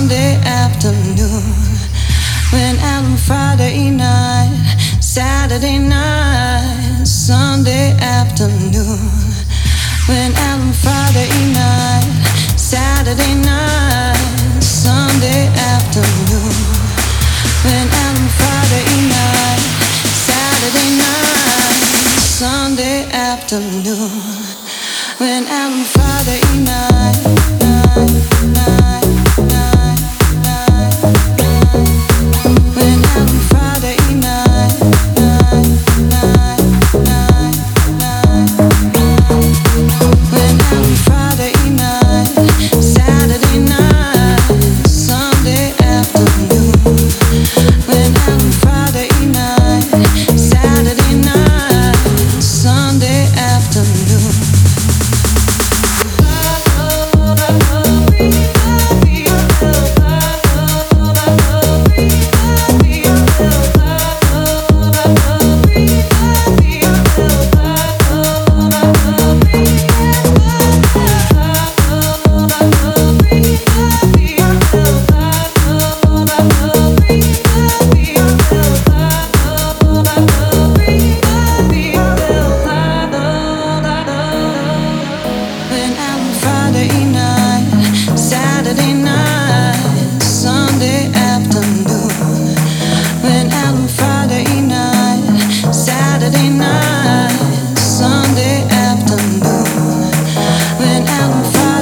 Sunday afternoon. when out on Friday night, Saturday night, Sunday afternoon. when out on Friday night, Saturday night, Sunday afternoon. when out on Friday night, Saturday night, Sunday afternoon. when out on Friday night, night, night.